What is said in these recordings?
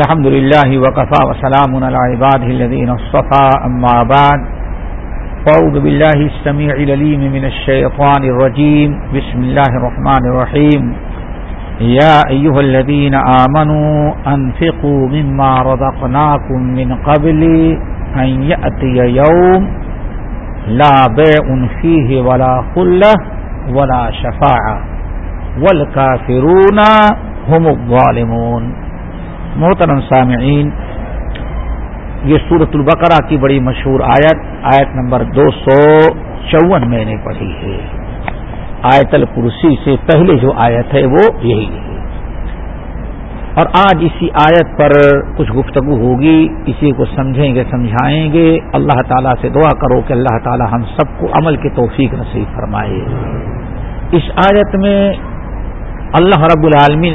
الحمد لله وكفى وسلام على عباده الذين اصطفى، أما بعد، فأعوذ بالله السميع العليم من الشيطان الرجيم. بسم الله الرحمن الرحيم. يا أيها الذين آمنوا أنفقوا مما رزقناكم من قبل أن يأتي يوم لا بيع فيه ولا خلة ولا شفاعة، والكافرون هم الظالمون. محترم سامعین، یہ سورت البقرہ کی بڑی مشہور آیت آیت نمبر دو سو چون میں نے پڑھی ہے۔ آیت الکرسی سے پہلے جو آیت ہے وہ یہی ہے۔ اور آج اسی آیت پر کچھ گفتگو ہوگی، اسی کو سمجھیں گے، سمجھائیں گے۔ اللہ تعالیٰ سے دعا کرو کہ اللہ تعالیٰ ہم سب کو عمل کی توفیق نصیب فرمائے۔ اس آیت میں اللہ رب العالمین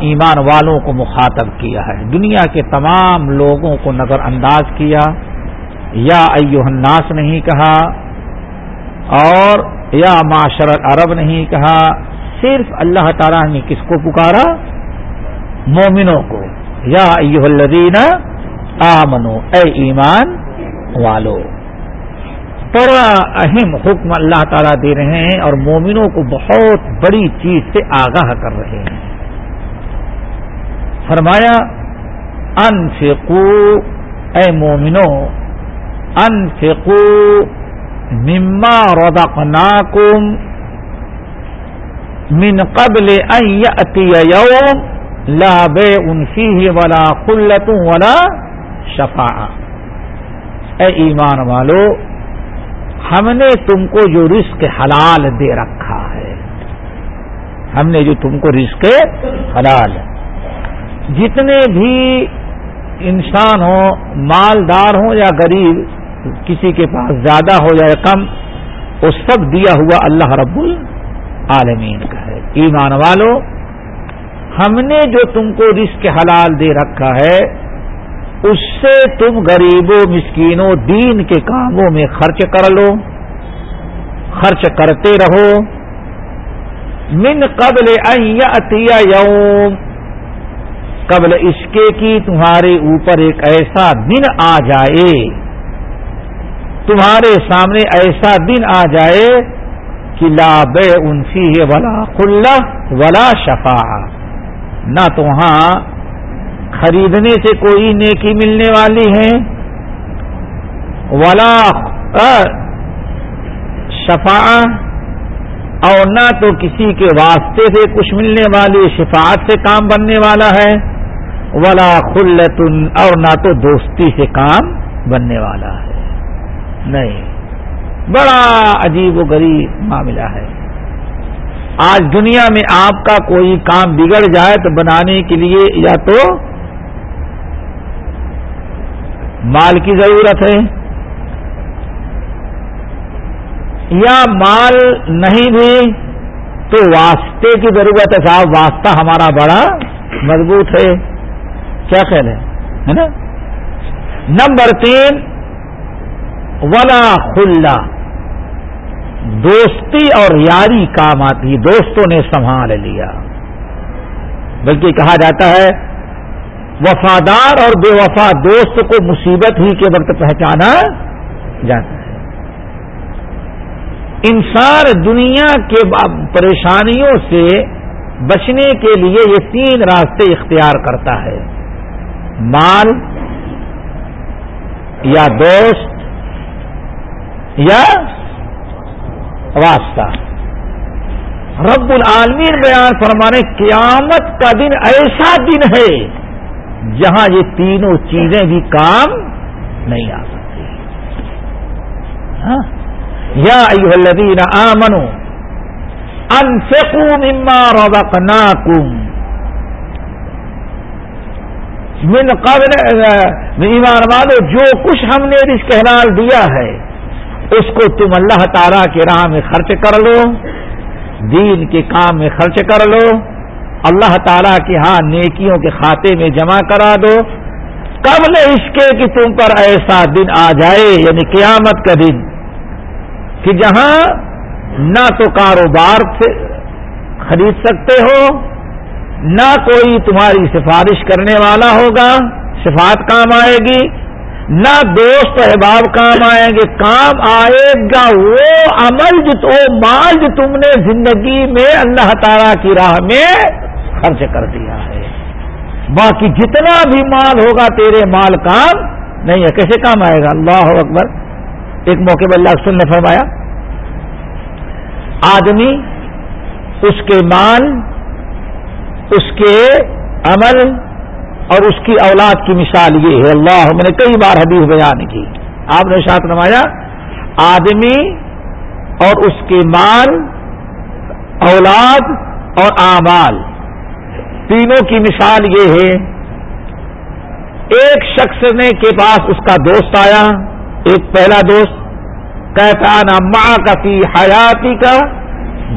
ایمان والوں کو مخاطب کیا ہے۔ دنیا کے تمام لوگوں کو نظر انداز کیا۔ یا ایو الناس نہیں کہا۔ اور یا معاشر عرب نہیں کہا۔ صرف اللہ تعالیٰ نے کس کو پکارا؟ مومنوں کو۔ یا ایو الدین آمنو اے ایمان والو۔ بڑا اہم حکم اللہ تعالیٰ دے رہے ہیں اور مومنوں کو بہت بڑی چیز سے آگاہ کر رہے ہیں۔ فرمایا، انفقو، اے مومنو انفقو مما رزقناکم من قبل ان یأتی یوم لا بیع فیہ ولا خلت ولا شفاعہ۔ اے ایمان والو ہم نے تم کو جو رزق حلال دے رکھا ہے۔ ہم نے جو تم کو رزق حلال۔ جتنے بھی انسان ہوں، مالدار ہوں یا غریب، کسی کے پاس زیادہ ہو یا کم وہ سب دیا ہوا اللہ رب العالمین کا ہے۔ ایمان والو، ہم نے جو تم کو رزق حلال دے رکھا ہے اس سے تم غریبوں مسکینوں دین کے کاموں میں خرچ کر لو، خرچ کرتے رہو۔ من قبل عطیہ یوم، قبل عشقے کی تمہارے اوپر ایک ایسا دن آ جائے۔ تمہارے سامنے ایسا دن آ جائے کہ لا بے انسی ہے ولا خلا ولا شفا نہ تو وہاں خریدنے سے کوئی نیکی ملنے والی ہے؟ ولا شفا اور نہ تو کسی کے واسطے سے کچھ ملنے والی شفاعت سے کام بننے والا ہے۔ ولا خلتن اور نہ تو دوستی سے کام بننے والا ہے۔ نہیں، بڑا عجیب و غریب معاملہ ہے۔ آج دنیا میں آپ کا کوئی کام بگڑ جائے تو بنانے کے لیے یا تو مال کی ضرورت ہے یا مال نہیں بھی تو واسطے کی ضرورت ہے صاحب، واسطہ ہمارا بڑا مضبوط ہے۔ کیا خیال ہے؟ نا؟ نمبر تین، ولا خلا دوستی اور یاری کام آتی، دوستوں نے سنبھال لیا۔ بلکہ کہا جاتا ہے وفادار اور بے وفا دوست کو مصیبت ہی کے وقت پہچانا جاتا ہے۔ انسان دنیا کے پریشانیوں سے بچنے کے لیے یہ تین راستے اختیار کرتا ہے۔ مال یا دوست یا واسطہ۔ رب العالمین بیان فرمانے قیامت کا دن ایسا دن ہے جہاں یہ تینوں چیزیں بھی کام نہیں آ سکتی۔ ہاں؟ یا ایو الذین آمنو انفقوا مما رزقناکم۔ من قبل ایمان والو، جو کچھ ہم نے رزق حلال دیا ہے، اس کو تم اللہ تعالی کے راہ میں خرچ کر لو، دین کے کام میں خرچ کر لو۔ اللہ تعالیٰ کے ہاں نیکیوں کے کھاتے میں جمع کرا دو۔ قبل اس کے کہ تم پر ایسا دن آ جائے یعنی قیامت کا دن۔ کہ جہاں نہ تو کاروبار سے خرید سکتے ہو، نہ کوئی تمہاری سفارش کرنے والا ہوگا صفات کام آئے گی۔ نہ دوست احباب کام آئیں گے، کام آئے گا۔ وہ عمل جو وہ مال جو تم نے زندگی میں اللہ تعالی کی راہ میں خرچ کر دیا ہے۔ باقی جتنا بھی مال ہوگا تیرے مال کام نہیں ہے، کیسے کام آئے گا؟ اللہ اکبر۔ ایک موقع پر اللہ سن نے فرمایا، آدمی اس کے مال، اس کے عمل اور اس کی اولاد کی مثال یہ ہے۔ اللہ، میں نے کئی بار حدیث بیان کی۔ آپ نے ساتھ نمایا آدمی اور اس کے مال، اولاد اور اعمال۔ تینوں کی مثال یہ ہے، ایک شخص نے کے پاس اس کا دوست آیا، ایک پہلا دوست، کہتا نا ماں کا فی حیاتی کا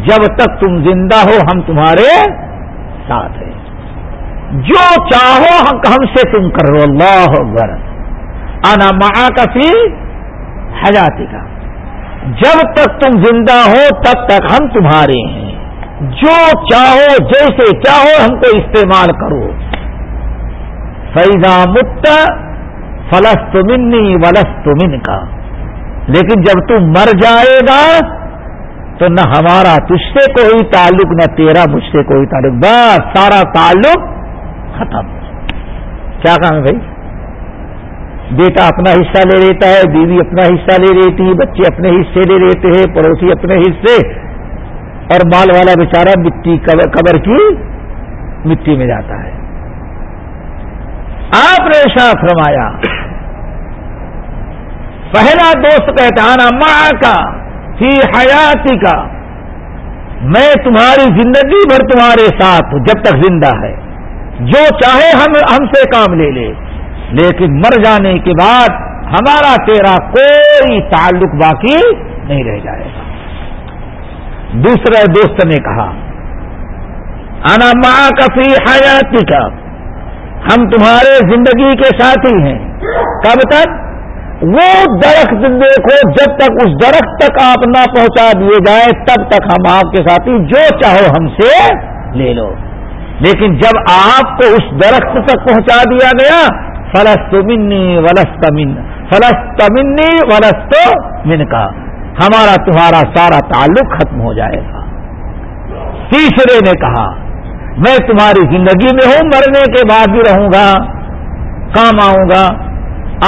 جب تک تم زندہ ہو، ہم تمہارے ساتھ ہیں۔ جو چاہو، ہم سے تم کر اللہ اکبر۔ آنا ماں کا فی حیاتی کا جب تک تم زندہ ہو، تب تک ہم تمہارے ہیں۔ جو چاہو جیسے چاہو ہم کو استعمال کرو۔ فیضا مت فلست منی ولست من کا لیکن جب تم مر جائے گا تو نہ ہمارا تجھ سے کوئی تعلق، نہ تیرا مجھ سے کوئی تعلق۔ بس سارا تعلق ختم۔ کیا کام ہے بھائی بیٹا اپنا حصہ لے لیتا ہے، بیوی اپنا حصہ لے لیتی بچے اپنے حصے لے لیتے ہیں، پڑوسی اپنے حصے۔ اور مال والا بیچارہ مٹی قبر کی مٹی میں جاتا ہے۔ آپ نے شاہ فرمایا، پہلا دوست پہچانا ماں کا، فی حیاتی کا۔ میں تمہاری زندگی بھر تمہارے ساتھ ہوں، جب تک زندہ ہے۔ جو چاہے ہم ہم سے کام لے لے، لیکن مر جانے کے بعد ہمارا تیرا کوئی تعلق باقی نہیں رہ جائے گا۔ دوسرے دوست نے کہا، انا ماں کفی حیاتی کا ہم تمہارے زندگی کے ساتھی ہیں۔ کب تک؟ وہ درخت دیکھو، جب تک اس درخت تک آپ نہ پہنچا دیے جائے تب تک ہم آپ کے ساتھی جو چاہو ہم سے لے لو۔ لیکن جب آپ کو اس درخت تک پہنچا دیا گیا، فلست منی، ولست من، فلست منی، ولست من کا ہمارا تمہارا سارا تعلق ختم ہو جائے گا۔ تیسرے نے کہا، میں تمہاری زندگی میں ہوں، مرنے کے بعد بھی رہوں گا، کام آؤں گا۔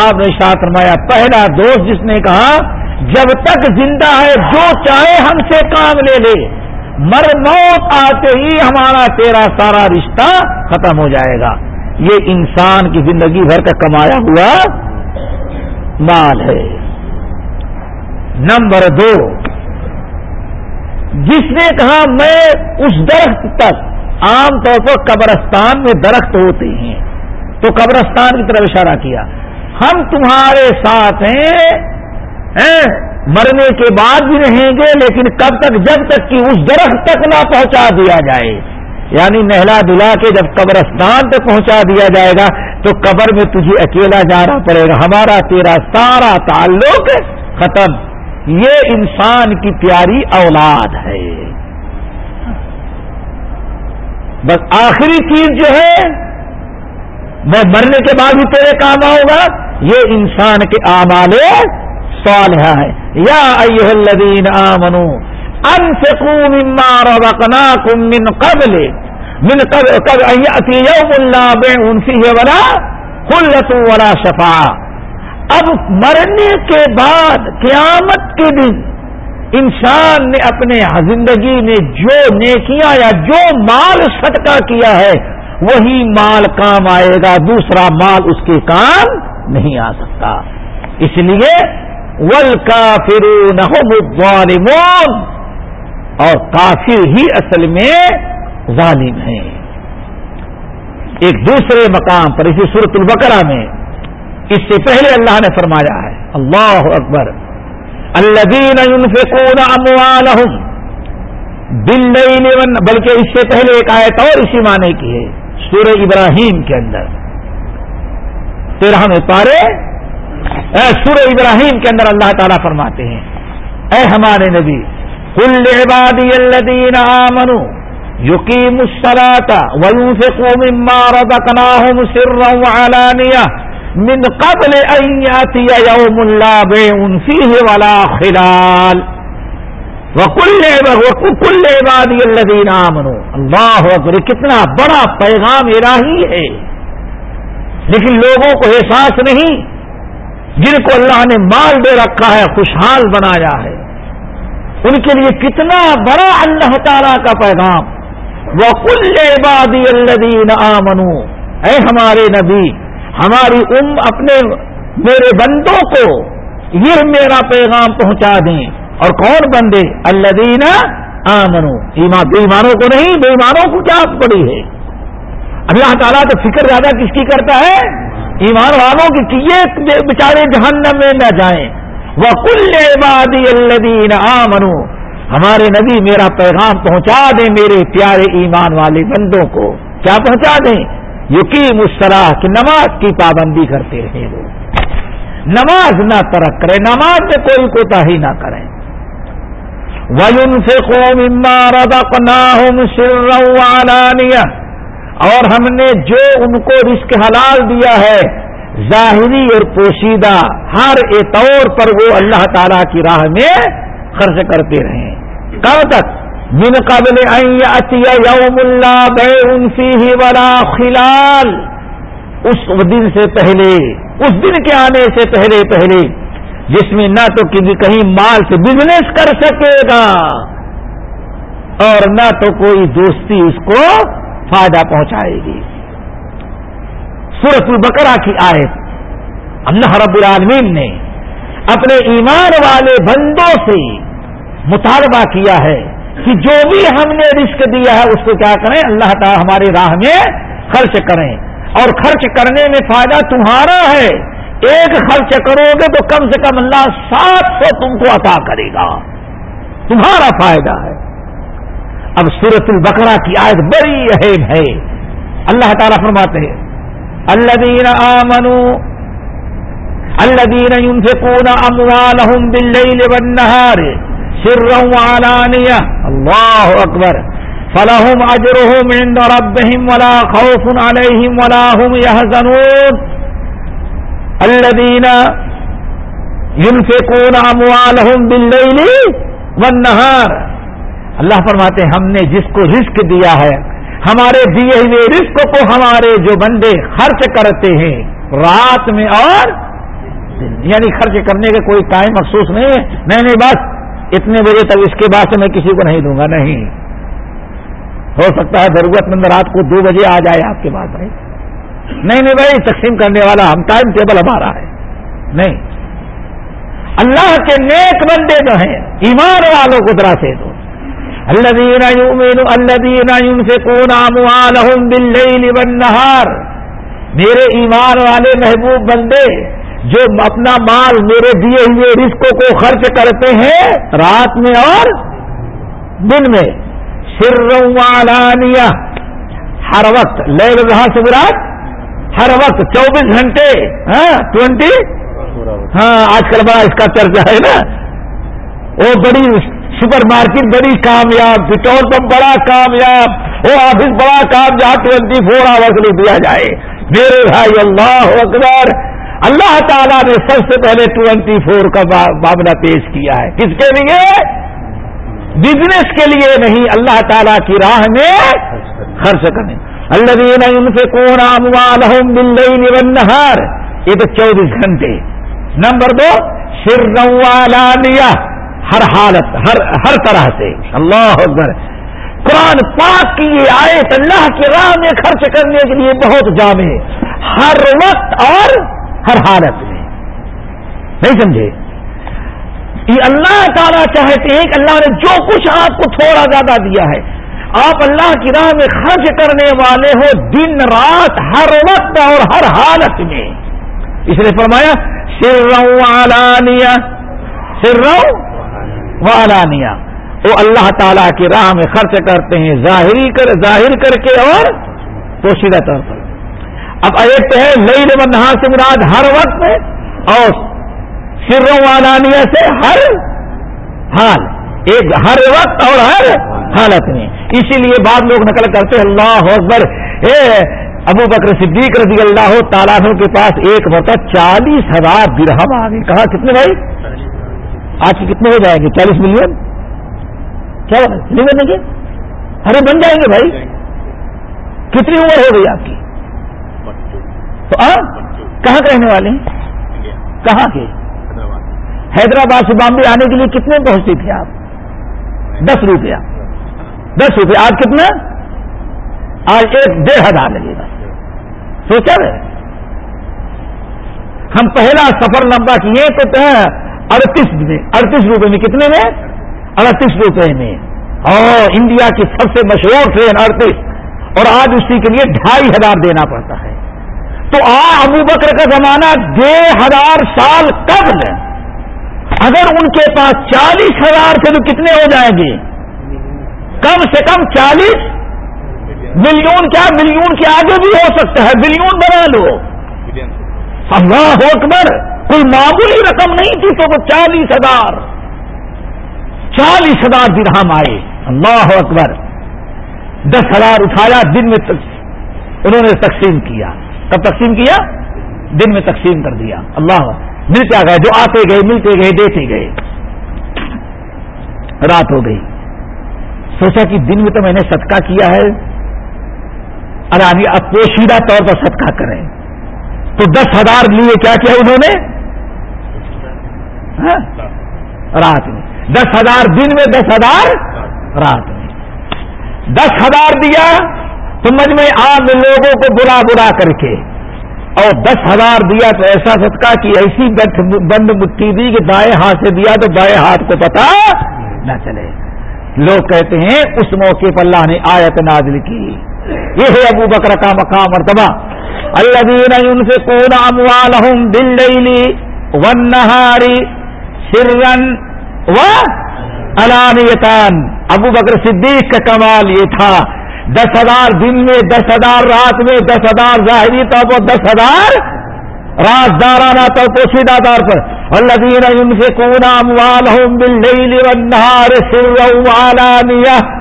آپ نے شاہ فرمایا، پہلا دوست جس نے کہا، جب تک زندہ ہے، جو چاہے ہم سے کام لے لے۔ مر موت آتے ہی ہمارا تیرا سارا رشتہ ختم ہو جائے گا۔ یہ انسان کی زندگی بھر کا کمایا ہوا مال ہے۔ نمبر دو۔ جس نے کہا میں اس درخت تک عام طور پر قبرستان میں درخت ہوتے ہیں، تو قبرستان کی طرف اشارہ کیا۔ ہم تمہارے ساتھ ہیں مرنے کے بعد بھی رہیں گے، لیکن کب تک؟ جب تک کہ اس درخت تک نہ پہنچا دیا جائے۔ یعنی نہلا دلا کے جب قبرستان تک پہنچا دیا جائے گا، تو قبر میں تجھے اکیلا جانا پڑے گا۔ ہمارا تیرا سارا تعلق ختم۔ یہ انسان کی پیاری اولاد ہے۔ بس آخری چیز جو ہے میں مرنے کے بعد بھی تیرے کام آؤں گا۔ یہ انسان کے آمال صالحہ ہے یا ایوہ الذین آمنوا انفقوا مما رزقناکم من قبل۔ من قبل قبل ان یأتی یوم لا بیع فیہ ولا خلت ولا شفاع۔ اب مرنے کے بعد قیامت کے دن انسان نے اپنے زندگی میں جو نیکیاں یا جو مال صدقہ کیا ہے، وہی مال کام آئے گا، دوسرا مال اس کے کام نہیں آ سکتا۔ اس لیے ول کافرون الظالمون۔ اور کافر ہی اصل میں ظالم ہیں۔ ایک دوسرے مقام پر، اسی صورت البقرہ میں اس سے پہلے اللہ نے فرمایا ہے، اللہ اکبر۔ الذین ينفقون اموالهم باللیل بلکہ اس سے پہلے ایک آیت اور اسی معنی کی ہے، سورہ ابراہیم کے اندر۔ تیرہ میں پارے سورہ ابراہیم کے اندر اللہ تعالیٰ فرماتے ہیں، اے ہمارے نبی کل عبادی الذین آمنوا يقيم الصلاة وينفقوا مما رزقناهم سرا وعلانية من قبل أن يأتي يوم لا بيع فيه ولا خلال. وكل عبادي الذين آمنوا. اللہ اکبر کتنا بڑا پیغام الہی ہے. لیکن لوگوں کو احساس نہیں، جن کو اللہ نے مال دے رکھا ہے، خوشحال بنایا ہے. ان کے لیے کتنا بڑا اللہ تعالی کا پیغام. وہ کل عبادی الدین آمنو اے ہمارے نبی ہماری ام اپنے میرے بندوں کو یہ میرا پیغام پہنچا دیں۔ اور کون بندے؟ الدین آمنو ایمان ایمانوں کو نہیں بے ایمانوں کو کیا پڑی ہے۔ اللہ تعالیٰ تو فکر زیادہ کس کی کرتا ہے؟ ایمان والوں کی کہ یہ بےچارے جہنم میں نہ جائیں۔ وہ کل عبادی الدین آمنو ہمارے نبی میرا پیغام پہنچا دیں میرے پیارے ایمان والے بندوں کو۔ کیا پہنچا دیں؟ یقین اس طرح کی نماز کی پابندی کرتے رہے وہ۔ نماز نہ ترک کرے، نماز میں کوئی کوتا ہی نہ کریں وجن سے قوم اور ہم نے جو ان کو رزق حلال دیا ہے، ظاہری اور پوشیدہ، ہر طور پر وہ اللہ تعالی کی راہ میں خرچ کرتے رہیں کب تک من قبل یوم اللہ بے انفی ہی خلال. اس دن سے پہلے، اس دن کے آنے سے پہلے پہلے، جس میں نہ تو کہیں مال سے بزنس کر سکے گا اور نہ تو کوئی دوستی اس کو فائدہ پہنچائے گی۔ سورت البقرہ کی آیت، اللہ رب العالمین نے اپنے ایمان والے بندوں سے مطالبہ کیا ہے۔ کہ جو بھی ہم نے رسک دیا ہے اس کو کیا کریں؟ اللہ تعالیٰ ہماری راہ میں خرچ کریں۔ اور خرچ کرنے میں فائدہ تمہارا ہے۔ ایک خرچ کرو گے تو کم سے کم اللہ سات سو تم کو عطا کرے گا۔ تمہارا فائدہ ہے۔ اب سورت البقرہ کی آیت بڑی اہم ہے۔ اللہ تعالیٰ فرماتے ہیں اللہ دین آمنو اللہ دین سے پورا اموال بالنهار سرا وعلانية الله أكبر فلهم أجرهم عند ربهم ولا خوف عليهم ولا هم يهزنون الذين ينفقون أموالهم بالليل والنهار اللہ فرماتے ہیں، ہم نے جس کو رزق دیا ہے، ہمارے دیے ہوئے رزق کو ہمارے جو بندے خرچ کرتے ہیں، رات میں اور یعنی خرچ کرنے کا کوئی ٹائم مخصوص نہیں ہے۔ نہیں نہیں بس اتنے بجے تک اس کے بعد سے میں کسی کو نہیں دوں گا، نہیں۔ ہو سکتا ہے ضرورت مند رات کو دو بجے آ جائے آپ کے پاس بھائی نہیں نہیں بھائی، تقسیم کرنے والا، ہم ٹائم ٹیبل ہمارا ہے۔ نہیں۔ اللہ کے نیک بندے جو ہیں، ایمان والوں کو ذرا سے دو۔ اللہ دینا اللہ دینا سے کون بالنہار میرے ایمان والے محبوب بندے جو اپنا مال میرے دیے ہوئے رسکوں کو خرچ کرتے ہیں رات میں اور دن میں۔ سروانیہ ہر وقت۔ لے رہا سے برات ہر وقت۔ چوبیس گھنٹے۔ ہاں ٹوینٹی۔ ہاں آج کل بڑا اس کا چرچا ہے نا۔ وہ بڑی سپر مارکیٹ، بڑی کامیاب۔ پٹرول پمپ بڑا کامیاب۔ وہ آفس بڑا کام جہاں ٹوینٹی فور آورس لے دیا جائے۔ میرے بھائی، اللہ اکبر۔ اللہ تعالیٰ نے سب سے پہلے ٹوینٹی فور کا معاملہ پیش کیا ہے۔ کس کے لیے؟ بزنس کے لیے نہیں، اللہ تعالیٰ کی راہ میں خرچ کرنے۔ اللہ ان سے کون آم نہار یہ تو چوبیس گھنٹے۔ نمبر دو سر نوالانیہ ہر حالت، ہر ہر طرح سے۔ اللہ اکبر۔ قرآن پاک کی یہ آئے اللہ کی راہ میں خرچ کرنے کے لیے بہت جامع ہر وقت اور ہر حالت میں۔ نہیں سمجھے؟ یہ اللہ تعالیٰ چاہتے ہیں کہ اللہ نے جو کچھ آپ کو تھوڑا زیادہ دیا ہے، آپ اللہ کی راہ میں خرچ کرنے والے ہو دن رات، ہر وقت اور ہر حالت میں۔ اس نے فرمایا سر علانیہ سر والانیہ وہ اللہ تعالیٰ کی راہ میں خرچ کرتے ہیں، ظاہری کر، ظاہر کر کے اور پوشیدہ طور پر۔ اب ایک تو ہے نئی نمبر سے مراد ہر وقت میں اور سروں والانیہ سے ہر حال، ایک ہر وقت اور ہر حالت میں۔ اسی لیے بعد لوگ نقل کرتے اللہ اکبر، اے ابو بکر صدیق رضی اللہ تعالیٰ کے پاس ایک مرتبہ چالیس ہزار درہم آ گئے کہا، کتنے بھائی؟ آج کے کتنے ہو جائیں گے؟ چالیس ملین؟ کیا نہیں بنیں گے ارے بن جائیں گے بھائی؟ کتنی عمر ہو گئی آپ کی؟ تو آ، کہاں رہنے والے ہیں؟ کہاں کے؟ حیدرآباد سے بامبے آنے کے لیے کتنے پہنچتے تھے آپ؟ دس روپیہ۔ دس روپیہ۔ آج کتنا؟ آج ایک ڈیڑھ ہزار لگے گا۔ سوچا رہے ہم پہلا سفر لمبا کیے تو اڑتیس میں۔ اڑتیس روپے میں کتنے میں؟ اڑتیس روپے میں۔ اور انڈیا کی سب سے مشہور ٹرین اڑتیس۔ اور آج اسی کے لیے ڈھائی ہزار دینا پڑتا ہے۔ تو آ ابو بکر کا زمانہ ڈیڑھ ہزار سال قبل اگر ان کے پاس چالیس ہزار سے تو کتنے ہو جائیں گے؟ کم سے کم چالیس۔ ملین کیا؟ ملین کے آگے بھی ہو سکتا ہے۔ بلین بنا لو۔ اللہ اکبر۔ کوئی معمولی رقم نہیں تھی تو وہ چالیس ہزار۔ چالیس ہزار درہم آئے۔ اللہ اکبر۔ دس ہزار اٹھایا، دن میں انہوں نے تقسیم کیا۔ کب تقسیم کیا؟ دن میں تقسیم کر دیا۔ اللہ، ملتے آ گئے جو آتے گئے، ملتے گئے، دیتے گئے۔ رات ہو گئی۔ سوچا کہ دن میں تو میں نے صدقہ کیا ہے۔ ارانی اب پوشیدہ طور پر صدقہ کریں۔ تو دس ہزار لیے، کیا کیا انہوں نے؟ ہاں؟ رات میں۔ دس ہزار دن میں، دس ہزار رات میں۔ دس ہزار دیا۔ سمجھ میں عام لوگوں کو برا برا کر کے۔ اور دس ہزار دیا تو ایسا صدقہ کی ایسی بند مٹھی دی کہ دائیں ہاتھ سے دیا تو بائیں ہاتھ کو پتا نہ چلے۔ لوگ کہتے ہیں اس موقع پر اللہ نے آیت نازل کی۔ یہ ہے ابو بکر کا مقام مرتبہ۔ اللہ دین ان سے کونا اموال ہوں دل ڈیلی ون نہاری سرن و الانیتان ابو بکر صدیق کا کمال یہ تھا۔ دس ہزار دن میں، دس ہزار رات میں، دس ہزار ظاہری طور پر، دس ہزار رات دارانہ طور پوشیدہ دار پر۔ اللہ دین ان سے کونا اموال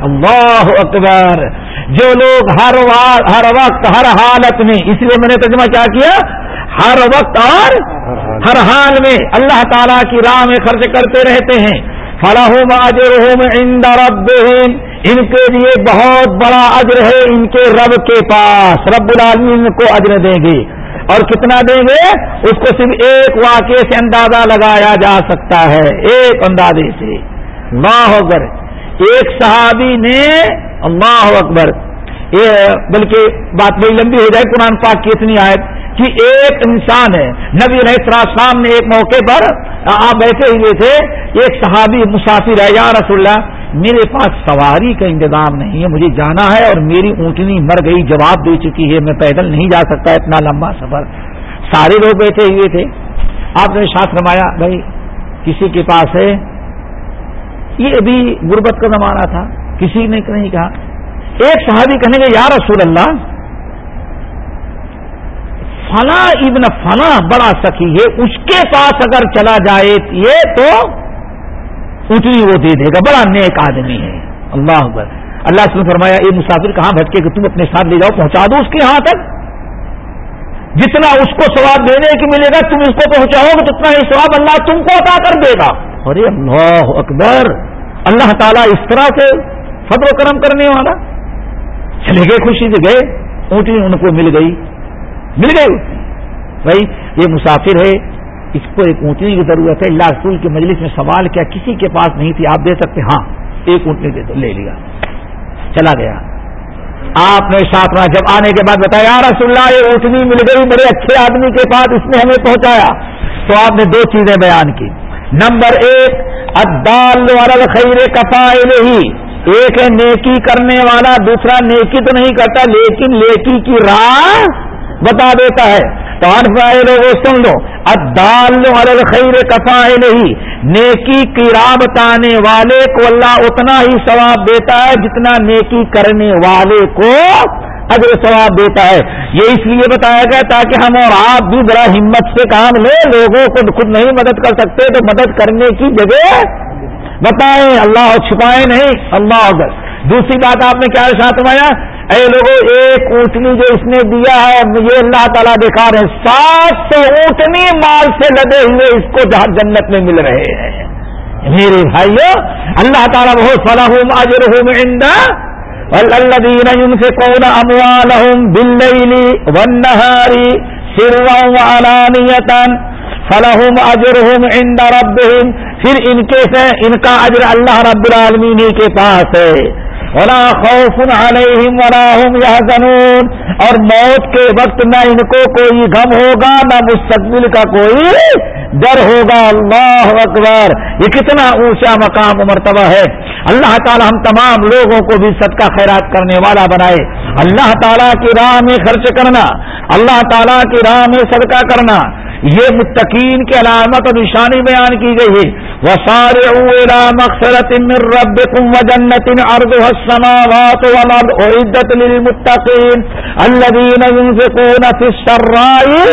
اللہ اکبر۔ جو لوگ ہر ہر وقت، ہر حالت میں، اس لیے میں نے ترجمہ کیا کیا؟ ہر وقت اور ہر حال میں اللہ تعالی کی راہ میں خرچ کرتے رہتے ہیں۔ فلاحم اجرحم عند ربهم۔ ان کے لیے بہت بڑا اجر ہے ان کے رب کے پاس۔ رب العالمین کو اجر دیں گے۔ اور کتنا دیں گے؟ اس کو صرف ایک واقعے سے اندازہ لگایا جا سکتا ہے۔ ایک اندازے سے۔ اللہ اکبر۔ ایک صحابی نے اللہ اکبر۔ یہ بلکہ بات بڑی لمبی ہو جائے۔ قرآن پاک کی اتنی آیت۔ کہ ایک انسان ہے۔ نبی السلام نے ایک موقع پر آپ بیٹھے ہوئے تھے، ایک صحابی مسافر ہے، یا رسول اللہ، میرے پاس سواری کا انتظام نہیں ہے، مجھے جانا ہے اور میری اونٹنی مر گئی، جواب دے چکی ہے، میں پیدل نہیں جا سکتا، اتنا لمبا سفر۔ سارے لوگ بیٹھے ہوئے تھے۔ آپ نے ساتھ رمایا بھائی، کسی کے پاس ہے؟ یہ ابھی غربت کا زمانہ تھا، کسی نے نہیں کہا۔ ایک صحابی کہیں گے یا رسول اللہ فلاں ابن فلاں بڑا سخی ہے، اس کے پاس اگر چلا جائے یہ تو اتنی وہ دے دے گا، بڑا نیک آدمی ہے۔ اللہ اکبر۔ اللہ سے فرمایا یہ مسافر، کہاں بھٹکے کہ تم اپنے ساتھ لے جاؤ، پہنچا دو اس کے یہاں تک۔ جتنا اس کو سواب دینے کی ملے گا، تم اس کو پہنچاؤ گے اتنا ہی سواب اللہ تم کو عطا کر دے گا۔ ارے اللہ اکبر۔ اللہ تعالیٰ اس طرح سے فضل و کرم کرنے والا۔ چلے گئے، خوشی سے گئے اونٹی ان کو مل گئی۔ مل گئی۔ بھائی، یہ مسافر ہے، اس کو ایک اونٹنی کی ضرورت ہے۔ اللہ رسول کے مجلس میں سوال کیا، کسی کے پاس نہیں تھی، آپ دے سکتے؟ ہاں ایک اونٹنی دے دو، لے لیا۔ چلا گیا۔ آپ نے ساتھ میں جب آنے کے بعد بتایا رسول اللہ، یہ اونٹنی مل گئی بڑے اچھے آدمی کے پاس، اس نے ہمیں پہنچایا۔ تو آپ نے دو چیزیں بیان کی۔ نمبر ایک ادال خیر کفائل ہی۔ ایک ہے نیکی کرنے والا، دوسرا نیکی تو نہیں کرتا، لیکن نیکی کی راہ بتا دیتا ہے۔ تو لوگوں سن لو۔ ادال خیر کفائے نہیں۔ نیکی کی راہ بتانے والے کو اللہ اتنا ہی ثواب دیتا ہے جتنا نیکی کرنے والے کو اگر ثواب دیتا ہے۔ یہ اس لیے بتایا گیا تاکہ ہم اور آپ بھی بڑا ہمت سے کام لے لوگوں کو خود نہیں مدد کر سکتے تو مدد کرنے کی جگہ بتائیں۔ اللہ چھپائے نہیں۔ اللہ اگر دوسری بات آپ نے کیا ساتھ مایا اے لوگوں ایک اونٹنی جو اس نے دیا ہے، یہ اللہ تعالیٰ دکھا رہے ہیں، سات سو اونٹنی مال سے لدے ہوئے اس کو جہاں جنت میں مل رہے ہیں۔ میرے بھائیو، اللہ تعالیٰ بہت فلاح اجر ہوں اندا الدین سے کون اموال بلئی ونہاری سروا علانیتن فلاحم اجر ہوں اندا رب پھر ان کے سے، ان کا اجر اللہ رب العالمین کے پاس ہے۔ ولا خوف علیہم ولا هم يحزنون اور موت کے وقت نہ ان کو کوئی غم ہوگا، نہ مستقبل کا کوئی ڈر ہوگا، اللہ اکبر۔ یہ کتنا اونچا مقام مرتبہ ہے۔ اللہ تعالی ہم تمام لوگوں کو بھی صدقہ خیرات کرنے والا بنائے۔ اللہ تعالیٰ کی راہ میں خرچ کرنا، اللہ تعالیٰ کی راہ میں صدقہ کرنا۔ یہ متقین کی علامت اور نشانی بیان کی گئی ہے۔ وہ سارے مقصرت رب کم و جنت ارد السماوات والارض اعدت للمتقین الذين ينفقون في السراء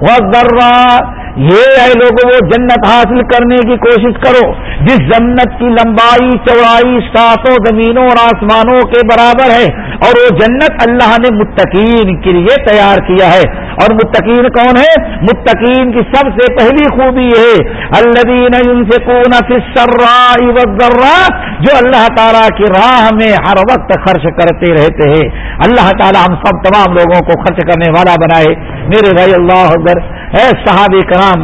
والضراء یہ اے لوگوں، وہ جنت حاصل کرنے کی کوشش کرو۔ جس جنت کی لمبائی، چوڑائی ساتوں زمینوں اور آسمانوں کے برابر ہے، اور وہ جنت اللہ نے متقین کے لیے تیار کیا ہے۔ اور متقین کون ہے؟ متقین کی سب سے پہلی خوبی ہے الدین ان سے کون جو اللہ تعالیٰ کی راہ میں ہر وقت خرچ کرتے رہتے ہیں۔ اللہ تعالیٰ ہم سب تمام لوگوں کو خرچ کرنے والا بنائے۔ میرے بھائی، اللہ اکبر اے صحابہ کرام؟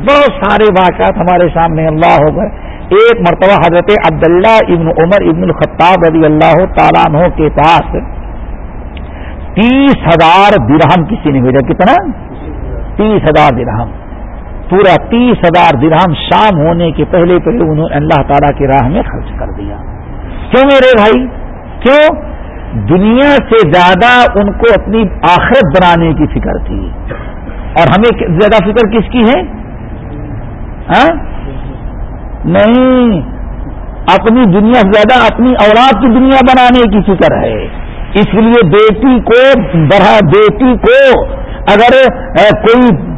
بہت سارے واقعات ہمارے سامنے اللہ ہو گئے۔ ایک مرتبہ حضرت عبداللہ ابن عمر ابن الخطاب رضی اللہ تعالیٰ عنہ کے پاس تیس ہزار درہم کسی نے بھیجا کتنا؟ تیس ہزار درہم۔ پورا تیس ہزار درہم شام ہونے کے پہلے پہلے انہوں نے اللہ تعالیٰ کی راہ میں خرچ کر دیا۔ کیوں میرے بھائی؟ کیوں؟ دنیا سے زیادہ ان کو اپنی آخرت بنانے کی فکر تھی۔ اور ہمیں زیادہ فکر کس کی ہے؟ ہاں؟ نہیں، اپنی دنیا سے زیادہ اپنی اولاد کی دنیا بنانے کی فکر ہے۔ اس لیے بیٹی کو بڑھا، بیٹی کو اگر کوئی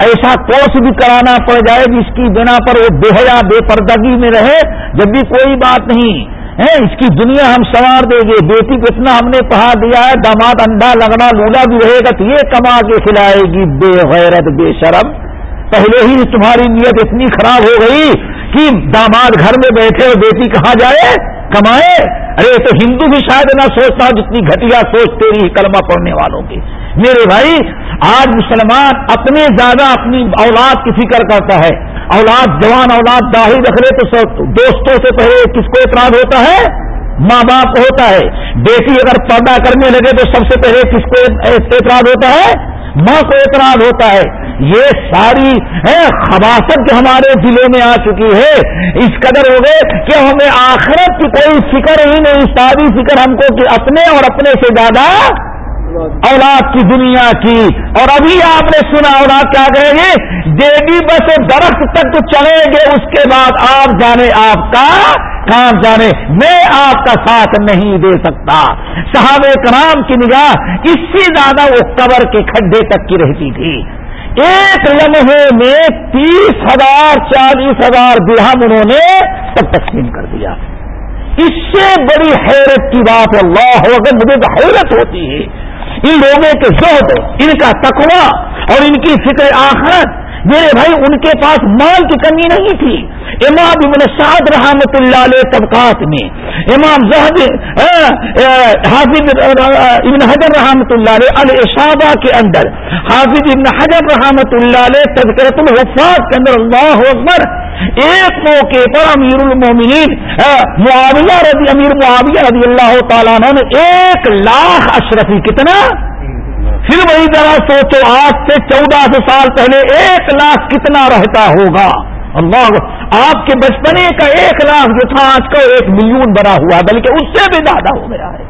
ایسا کورس بھی کرانا پڑ جائے جس کی بنا پر وہ بے حیا، بے پردگی میں رہے، جب بھی کوئی بات نہیں۔ اس کی دنیا ہم سوار دیں گے۔ بیٹی کو اتنا ہم نے پہا دیا ہے، داماد، انڈا، لگنا، لولا بھی رہے گا تو یہ کما کے کھلائے گی۔ بے غیرت، بے شرم۔ پہلے ہی تمہاری نیت اتنی خراب ہو گئی کہ داماد گھر میں بیٹھے اور بیٹی کہاں جائے؟ کمائے؟ ارے تو ہندو بھی شاید نہ سوچتا جتنی گھٹیا سوچ تیری کلمہ پڑھنے والوں کی۔ میرے بھائی، آج مسلمان اپنے زیادہ اپنی اولاد کی فکر کرتا ہے۔ اولاد، جوان اولاد داہی رکھ لے تو دوستوں سے پہلے کس کو اعتراض ہوتا ہے؟ ماں باپ ہوتا ہے۔ بیٹی اگر پردہ کرنے لگے تو سب سے پہلے کس کو اعتراض ہوتا ہے؟ ماں کو اعتراض ہوتا ہے۔ یہ ساری خباست جو ہمارے دلوں میں آ چکی ہے۔ اس قدر ہو گئے کہ ہمیں آخرت کی کوئی فکر ہی نہیں، ساری فکر ہم کو کہ اپنے اور اپنے سے زیادہ اولاد کی دنیا کی۔ اور ابھی آپ نے سنا اولاد کیا کہیں گے، دیوی بس درخت تک تو چلیں گے، اس کے بعد آپ جانے آپ کا کام جانے۔ میں آپ کا ساتھ نہیں دے سکتا۔ صحاب کرام کی نگاہ اس سے زیادہ وہ قبر کے کھڈے تک کی رہتی تھی۔ ایک لمحے میں تیس ہزار، چالیس ہزار برہم انہوں نے سب تقسیم کر دیا۔ اس سے بڑی حیرت کی بات اللہ اگر مجھے تو حیرت ہوتی ہے۔ ان لوگوں کے زہد، ان کا تقوی اور ان کی فکر آخرت میرے بھائی، ان کے پاس مال کی کمی نہیں تھی۔ امام ابن سعد رحمت اللہ علیہ طبقات میں، امام زہد حافظ ابن حجر رحمت اللہ علیہ الشابہ کے اندر، حافظ ابن حجر رحمت اللہ علیہ تذکرت الحفاظ کے اندر اللہ اکبر ایک موقع پر امیر المومنین معاویہ رضی، امیر معاویہ رضی اللہ تعالیٰ نے ایک لاکھ اشرفی، کتنا؟ پھر وہی ذرا سوچو، آج سے چودہ سو سال پہلے ایک لاکھ کتنا رہتا ہوگا؟ اللہ، آپ کے بچپنے کا ایک لاکھ جو تھا، آج کا ایک ملین بنا ہوا بلکہ اس سے بھی زیادہ ہو گیا ہے۔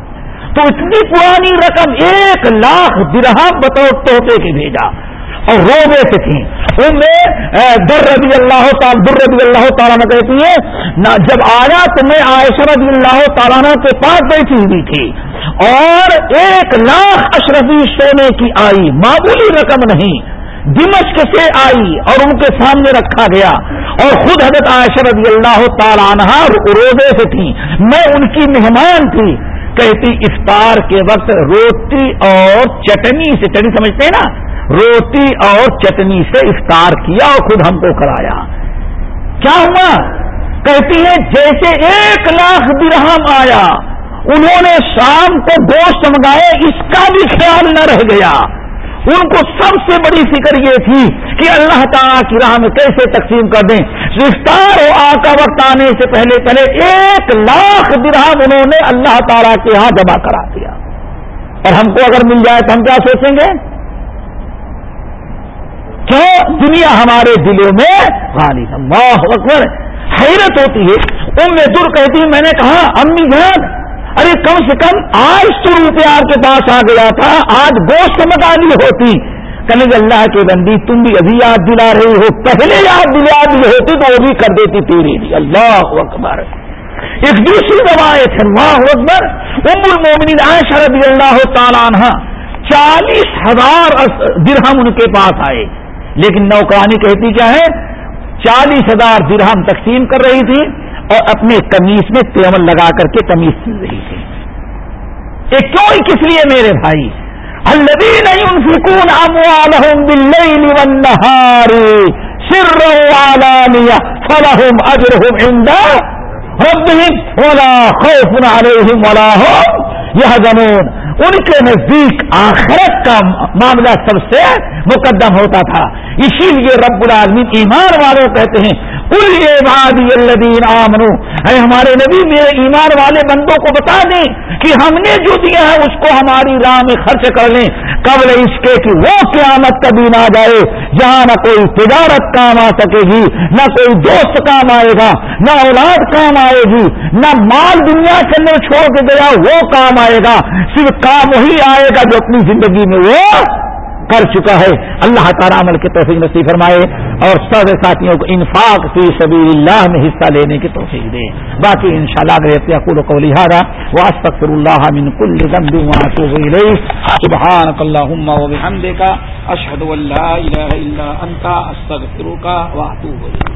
تو اتنی پرانی رقم ایک لاکھ درہم بطور توحفے کے بھیجا۔ اور رو بیٹھ تھیں ان میں در رضی اللہ تعالیٰ، در رضی اللہ تعالیٰ نے کہتی ہے جب آیا تو میں عائشہ رضی اللہ تعالیٰ کے پاس بیٹھی ہوئی تھی۔ اور ایک لاکھ اشرفی سونے کی آئی، معمولی رقم نہیں۔ دمشق سے آئی اور ان کے سامنے رکھا گیا۔ اور خود حضرت عائشہ رضی اللہ تعالیٰ عنہ روزے سے تھی میں ان کی مہمان تھی۔ کہتی، افطار کے وقت روٹی اور چٹنی سے، چٹنی سمجھتے ہیں نا؟ روٹی اور چٹنی سے افطار کیا اور خود ہم کو کرایا۔ کیا ہوا؟ کہتی ہے جیسے ایک لاکھ درہم آیا، انہوں نے شام کو گوشت منگائے، اس کا بھی خیال نہ رہ گیا۔ ان کو سب سے بڑی فکر یہ تھی کہ اللہ تعالیٰ کی راہ میں کیسے تقسیم کر دیں۔ رفتار ہو آ وقت آنے سے پہلے پہلے ایک لاکھ درہم انہوں نے اللہ تعالیٰ کے یہاں جمع کرا دیا۔ اور ہم کو اگر مل جائے تو ہم کیا سوچیں گے؟ کیوں دنیا ہمارے دلوں میں غالب اللہ اکبر۔ حیرت ہوتی ہے۔ ام دور کہتی میں نے کہا، امی جان، ارے کم سے کم آج سو روپے آپ کے پاس آ گیا تھا، آج گوشت مکانی ہوتی۔ کہنے کہ اللہ کے بندی، تم بھی ابھی یاد دلا رہی ہو۔ پہلے یاد دلا دی ہوتی تو وہ بھی کر دیتی تیری بھی۔ اللہ اکبر۔ ایک دوسری روایت ہے۔ اللہ اکبر۔ ام المومنین عائشہ رضی اللہ تعالیٰ عنہ چالیس ہزار درہم ان کے پاس آئے۔ لیکن نوکرانی کہتی کیا ہے؟ چالیس ہزار درہم تقسیم کر رہی تھی اور اپنے کمیز میں تیمل لگا کر کے کمیز سل رہی تھی۔ یہ کیوں کس لیے میرے بھائی؟ الذين ينفقون اموالهم بالليل والنهار سرا وعلانية فلهم اجرهم عند ربهم ولا خوف عليهم ولا هم يحزنون. ان کے نزدیک آخرت کا معاملہ سب سے مقدم ہوتا تھا. اسی لیے رب العالمین ایمان والوں کہتے ہیں الدین آمنو اے ہمارے نبی، میرے ایمان والے بندوں کو بتا دیں کہ ہم نے جو دیا ہے، اس کو ہماری راہ میں خرچ کر لیں۔ قبل اس کے کہ وہ قیامت کبھی نہ جائے۔ جہاں نہ کوئی تجارت کام آ سکے گی، نہ کوئی دوست کام آئے گا، نہ اولاد کام آئے گی، نہ مال دنیا کے اندر چھوڑ کے گیا، وہ کام آئے گا۔ صرف کام وہی آئے گا جو اپنی زندگی میں وہ کر چکا ہے۔ اللہ تعالیٰ عمل کے توفیق نصیب فرمائے اور سب ساتھیوں کو انفاق فی سبیل اللہ میں حصہ لینے کی توفیق دے۔ باقی ان شاء اللہ کو لہٰذا واسطر اللہ من کل سبحانك اللهم وبحمدك اشهد ان لا اله الا انت استغفرك واتوب اليك